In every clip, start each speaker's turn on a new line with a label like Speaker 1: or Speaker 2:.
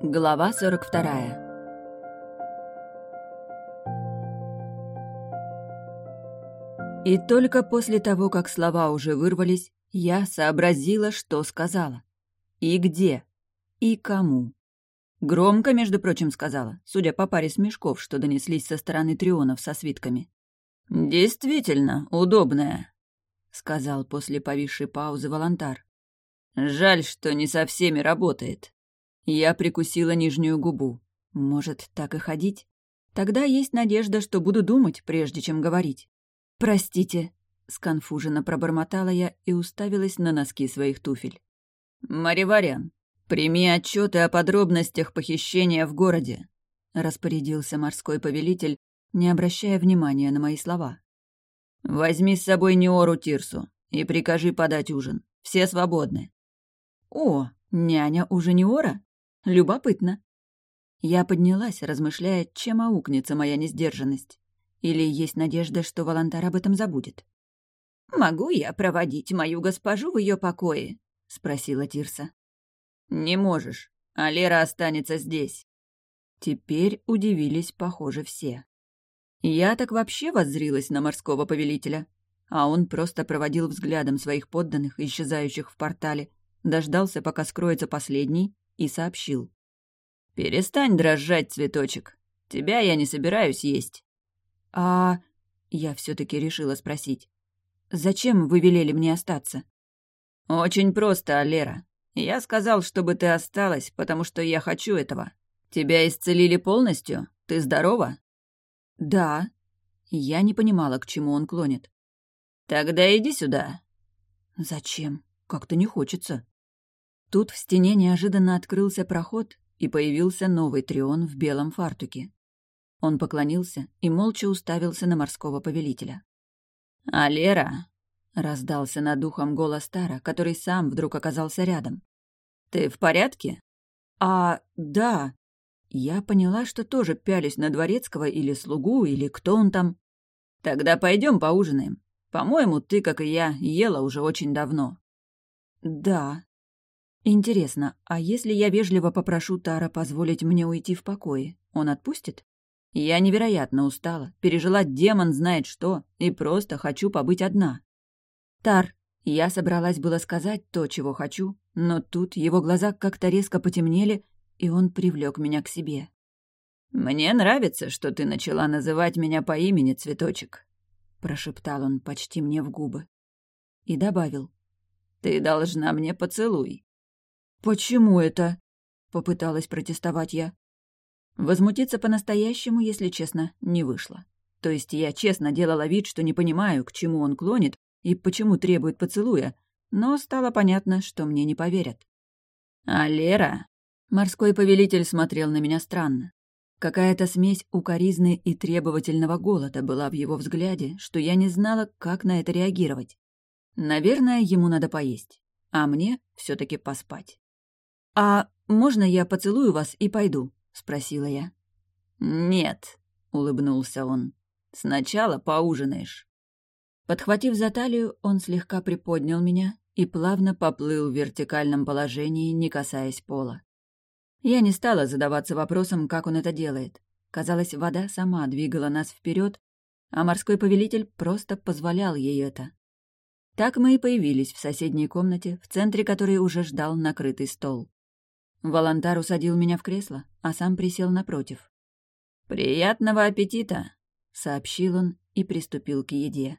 Speaker 1: Глава 42 И только после того, как слова уже вырвались, я сообразила, что сказала. И где. И кому. Громко, между прочим, сказала, судя по паре смешков, что донеслись со стороны трионов со свитками. «Действительно, удобная», — сказал после повисшей паузы волонтар. «Жаль, что не со всеми работает». Я прикусила нижнюю губу. Может, так и ходить? Тогда есть надежда, что буду думать, прежде чем говорить. «Простите», — сконфуженно пробормотала я и уставилась на носки своих туфель. «Мариварян, прими отчеты о подробностях похищения в городе», — распорядился морской повелитель, не обращая внимания на мои слова. «Возьми с собой Неору Тирсу и прикажи подать ужин. Все свободны». «О, няня уже Неора? Любопытно». Я поднялась, размышляя, чем аукнется моя несдержанность. Или есть надежда, что Волонтар об этом забудет? «Могу я проводить мою госпожу в ее покое?» — спросила Тирса. «Не можешь, а Лера останется здесь». Теперь удивились, похоже, все. Я так вообще воззрилась на морского повелителя, а он просто проводил взглядом своих подданных, исчезающих в портале, дождался, пока скроется последний, и сообщил. «Перестань дрожать, цветочек. Тебя я не собираюсь есть». «А...» — я все таки решила спросить. «Зачем вы велели мне остаться?» «Очень просто, Алера. Я сказал, чтобы ты осталась, потому что я хочу этого. Тебя исцелили полностью? Ты здорова?» «Да». Я не понимала, к чему он клонит. «Тогда иди сюда». «Зачем? Как-то не хочется». Тут в стене неожиданно открылся проход, и появился новый трион в белом фартуке. Он поклонился и молча уставился на морского повелителя. «А Лера?» — раздался над ухом голос Тара, который сам вдруг оказался рядом. «Ты в порядке?» «А, да», я поняла, что тоже пялюсь на дворецкого или слугу, или кто он там. Тогда пойдем поужинаем. По-моему, ты, как и я, ела уже очень давно. Да. Интересно, а если я вежливо попрошу Тара позволить мне уйти в покое, он отпустит? Я невероятно устала, пережила демон знает что, и просто хочу побыть одна. Тар, я собралась было сказать то, чего хочу, но тут его глаза как-то резко потемнели, и он привлек меня к себе. «Мне нравится, что ты начала называть меня по имени, цветочек», — прошептал он почти мне в губы. И добавил. «Ты должна мне поцелуй». «Почему это?» — попыталась протестовать я. Возмутиться по-настоящему, если честно, не вышло. То есть я честно делала вид, что не понимаю, к чему он клонит и почему требует поцелуя, но стало понятно, что мне не поверят. «А Лера Морской повелитель смотрел на меня странно. Какая-то смесь укоризны и требовательного голода была в его взгляде, что я не знала, как на это реагировать. Наверное, ему надо поесть, а мне все таки поспать. «А можно я поцелую вас и пойду?» — спросила я. «Нет», — улыбнулся он. «Сначала поужинаешь». Подхватив за талию, он слегка приподнял меня и плавно поплыл в вертикальном положении, не касаясь пола. Я не стала задаваться вопросом, как он это делает. Казалось, вода сама двигала нас вперед, а морской повелитель просто позволял ей это. Так мы и появились в соседней комнате, в центре которой уже ждал накрытый стол. Волонтар усадил меня в кресло, а сам присел напротив. «Приятного аппетита!» — сообщил он и приступил к еде.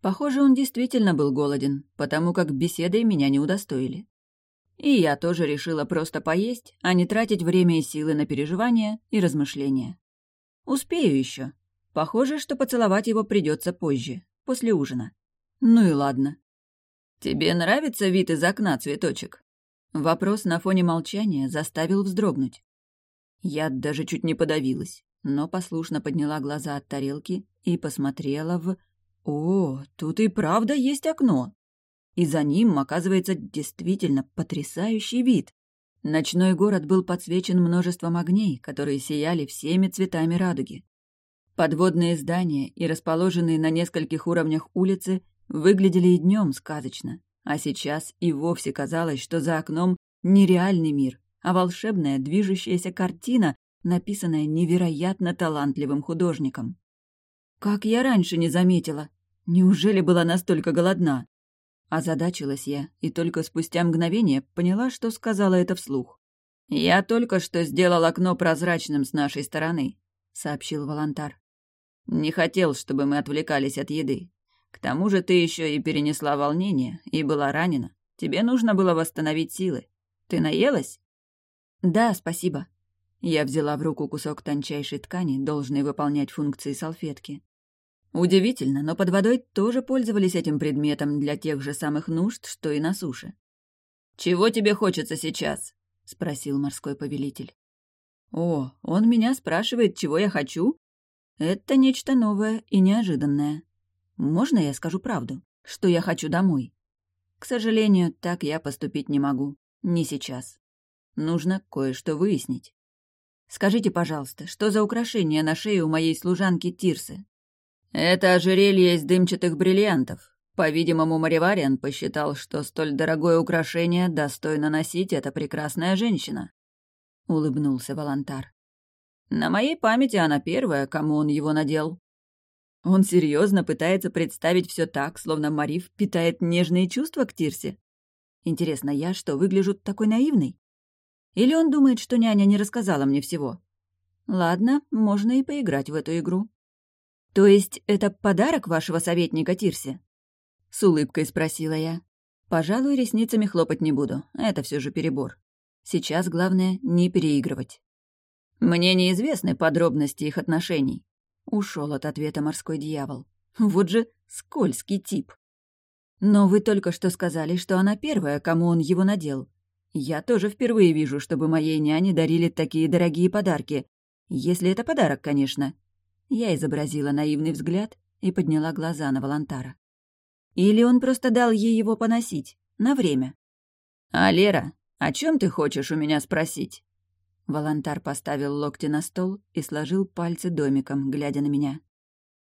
Speaker 1: Похоже, он действительно был голоден, потому как беседой меня не удостоили. И я тоже решила просто поесть, а не тратить время и силы на переживания и размышления. Успею еще. Похоже, что поцеловать его придется позже, после ужина. Ну и ладно. «Тебе нравится вид из окна, цветочек?» Вопрос на фоне молчания заставил вздрогнуть. Я даже чуть не подавилась, но послушно подняла глаза от тарелки и посмотрела в... О, тут и правда есть окно и за ним оказывается действительно потрясающий вид. Ночной город был подсвечен множеством огней, которые сияли всеми цветами радуги. Подводные здания и расположенные на нескольких уровнях улицы выглядели и днем сказочно, а сейчас и вовсе казалось, что за окном нереальный мир, а волшебная движущаяся картина, написанная невероятно талантливым художником. Как я раньше не заметила? Неужели была настолько голодна? Озадачилась я и только спустя мгновение поняла, что сказала это вслух. «Я только что сделал окно прозрачным с нашей стороны», — сообщил Волонтар. «Не хотел, чтобы мы отвлекались от еды. К тому же ты еще и перенесла волнение и была ранена. Тебе нужно было восстановить силы. Ты наелась?» «Да, спасибо». Я взяла в руку кусок тончайшей ткани, должной выполнять функции салфетки. Удивительно, но под водой тоже пользовались этим предметом для тех же самых нужд, что и на суше. «Чего тебе хочется сейчас?» — спросил морской повелитель. «О, он меня спрашивает, чего я хочу? Это нечто новое и неожиданное. Можно я скажу правду, что я хочу домой? К сожалению, так я поступить не могу. Не сейчас. Нужно кое-что выяснить. Скажите, пожалуйста, что за украшение на шее у моей служанки Тирсы? «Это ожерелье из дымчатых бриллиантов. По-видимому, Маривариан посчитал, что столь дорогое украшение достойно носить эта прекрасная женщина», — улыбнулся Волонтар. «На моей памяти она первая, кому он его надел». Он серьезно пытается представить все так, словно Марив питает нежные чувства к Тирсе. Интересно, я что, выгляжу такой наивной? Или он думает, что няня не рассказала мне всего? Ладно, можно и поиграть в эту игру. «То есть это подарок вашего советника Тирсе?» С улыбкой спросила я. «Пожалуй, ресницами хлопать не буду, это все же перебор. Сейчас главное не переигрывать». «Мне неизвестны подробности их отношений», — ушел от ответа морской дьявол. «Вот же скользкий тип». «Но вы только что сказали, что она первая, кому он его надел. Я тоже впервые вижу, чтобы моей няне дарили такие дорогие подарки. Если это подарок, конечно. Я изобразила наивный взгляд и подняла глаза на Волонтара. Или он просто дал ей его поносить, на время. «А, Лера, о чем ты хочешь у меня спросить?» Волонтар поставил локти на стол и сложил пальцы домиком, глядя на меня.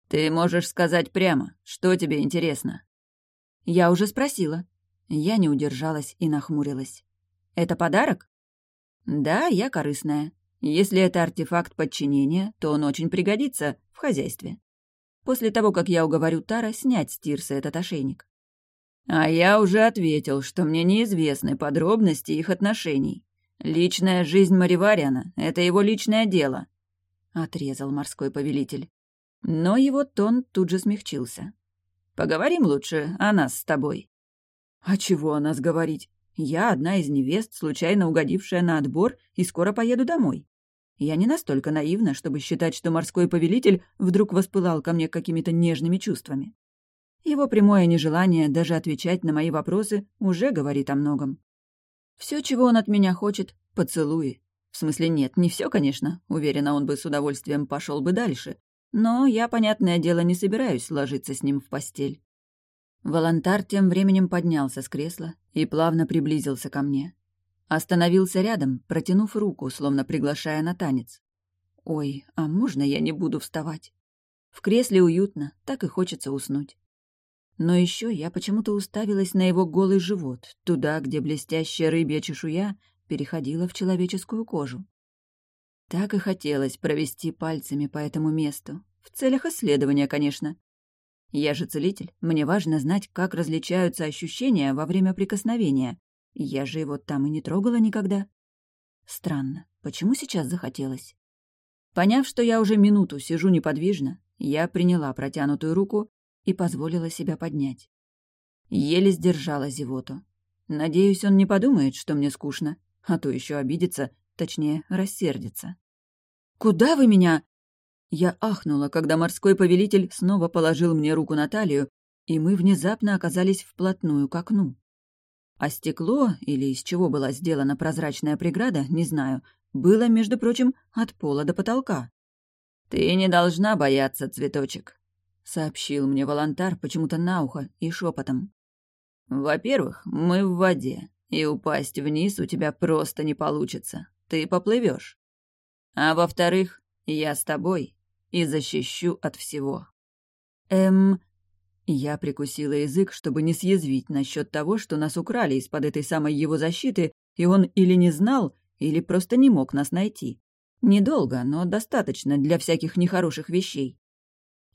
Speaker 1: «Ты можешь сказать прямо, что тебе интересно?» «Я уже спросила». Я не удержалась и нахмурилась. «Это подарок?» «Да, я корыстная. Если это артефакт подчинения, то он очень пригодится в хозяйстве. После того, как я уговорю Тара снять с Тирса этот ошейник. А я уже ответил, что мне неизвестны подробности их отношений. Личная жизнь Маривариана — это его личное дело, — отрезал морской повелитель. Но его тон тут же смягчился. «Поговорим лучше о нас с тобой». «А чего о нас говорить? Я одна из невест, случайно угодившая на отбор, и скоро поеду домой. Я не настолько наивна, чтобы считать, что морской повелитель вдруг воспылал ко мне какими-то нежными чувствами. Его прямое нежелание даже отвечать на мои вопросы уже говорит о многом. Все, чего он от меня хочет — поцелуи. В смысле, нет, не все, конечно. Уверена, он бы с удовольствием пошел бы дальше. Но я, понятное дело, не собираюсь ложиться с ним в постель. Волонтар тем временем поднялся с кресла и плавно приблизился ко мне. Остановился рядом, протянув руку, словно приглашая на танец. «Ой, а можно я не буду вставать?» В кресле уютно, так и хочется уснуть. Но еще я почему-то уставилась на его голый живот, туда, где блестящая рыбья чешуя переходила в человеческую кожу. Так и хотелось провести пальцами по этому месту. В целях исследования, конечно. Я же целитель, мне важно знать, как различаются ощущения во время прикосновения, я же его там и не трогала никогда. Странно, почему сейчас захотелось? Поняв, что я уже минуту сижу неподвижно, я приняла протянутую руку и позволила себя поднять. Еле сдержала зевоту. Надеюсь, он не подумает, что мне скучно, а то еще обидится, точнее, рассердится. «Куда вы меня?» Я ахнула, когда морской повелитель снова положил мне руку на талию, и мы внезапно оказались вплотную к окну. А стекло, или из чего была сделана прозрачная преграда, не знаю, было, между прочим, от пола до потолка. «Ты не должна бояться, цветочек», — сообщил мне волонтар почему-то на ухо и шепотом. «Во-первых, мы в воде, и упасть вниз у тебя просто не получится. Ты поплывешь. А во-вторых, я с тобой и защищу от всего». «Эм...» Я прикусила язык, чтобы не съязвить насчет того, что нас украли из-под этой самой его защиты, и он или не знал, Или просто не мог нас найти. Недолго, но достаточно для всяких нехороших вещей.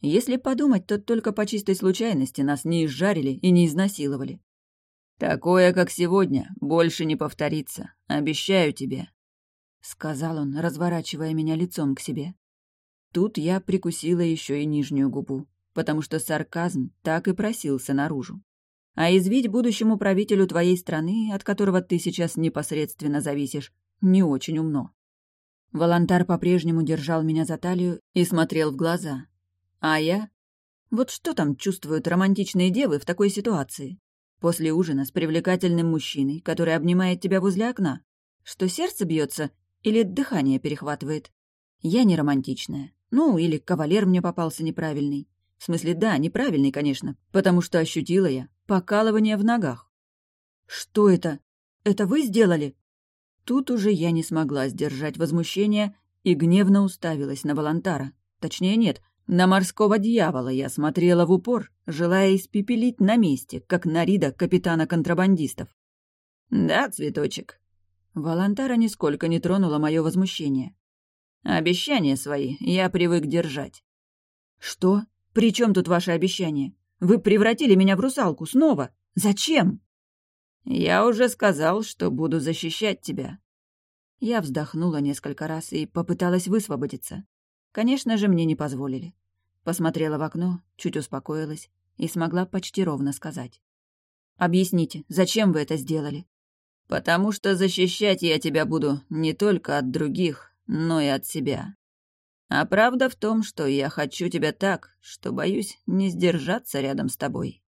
Speaker 1: Если подумать, то только по чистой случайности нас не изжарили и не изнасиловали. «Такое, как сегодня, больше не повторится, обещаю тебе», — сказал он, разворачивая меня лицом к себе. Тут я прикусила еще и нижнюю губу, потому что сарказм так и просился наружу. А извить будущему правителю твоей страны, от которого ты сейчас непосредственно зависишь, не очень умно. Волонтар по-прежнему держал меня за талию и смотрел в глаза. А я? Вот что там чувствуют романтичные девы в такой ситуации? После ужина с привлекательным мужчиной, который обнимает тебя возле окна. Что сердце бьется или дыхание перехватывает? Я не романтичная. Ну, или кавалер мне попался неправильный. В смысле, да, неправильный, конечно, потому что ощутила я покалывание в ногах. «Что это? Это вы сделали?» Тут уже я не смогла сдержать возмущение и гневно уставилась на Волонтара. Точнее, нет, на морского дьявола я смотрела в упор, желая испепелить на месте, как Нарида капитана контрабандистов. «Да, цветочек». Волонтара нисколько не тронула мое возмущение. «Обещания свои я привык держать». «Что? При чем тут ваши обещания? Вы превратили меня в русалку снова. Зачем?» «Я уже сказал, что буду защищать тебя». Я вздохнула несколько раз и попыталась высвободиться. Конечно же, мне не позволили. Посмотрела в окно, чуть успокоилась и смогла почти ровно сказать. «Объясните, зачем вы это сделали?» «Потому что защищать я тебя буду не только от других, но и от себя. А правда в том, что я хочу тебя так, что боюсь не сдержаться рядом с тобой».